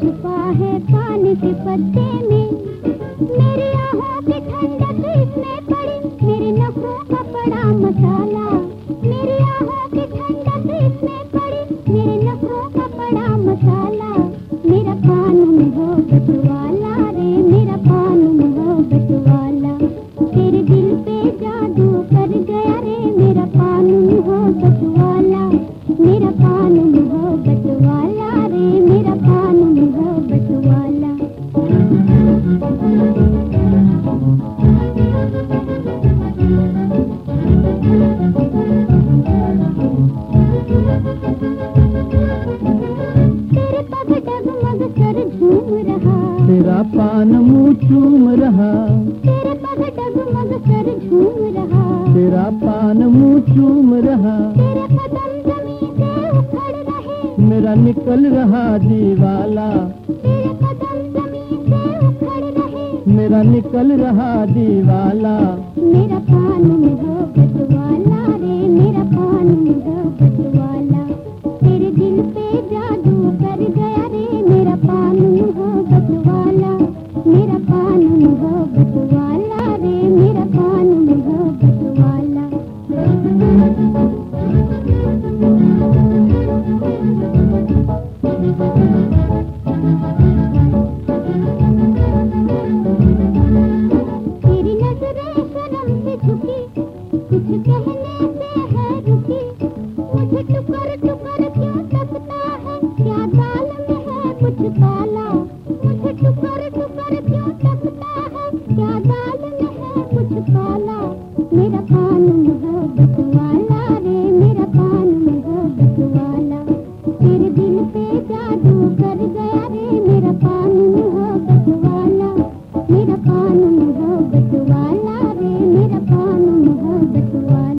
छुपा है पानी के पत्ते में। मेरी आहों की ठंडक इसमें पड़ी, मेरे नखरों का बड़ा मसाला। मेरी आहों की ठंडक इसमें पड़ी, मेरे नखरों का बड़ा मसाला। मेरा पान मोहब्बत वाला रे, मेरा पान मोहब्बत वाला। तेरे दिल पे जादू कर गया रे, मेरा पान मोहब्बत वाला मेरा तेरे पान मुँह चूम रहा। तेरे पान मुँह चूम रहा। तेरे कदम ज़मीन से उखड़ रहे। मेरा निकल रहा दीवाला। तेरे कदम ज़मीन से उखड़ रहे। मेरा निकल रहा दीवाला। मेरा पान मोहब्बत वाला Hello.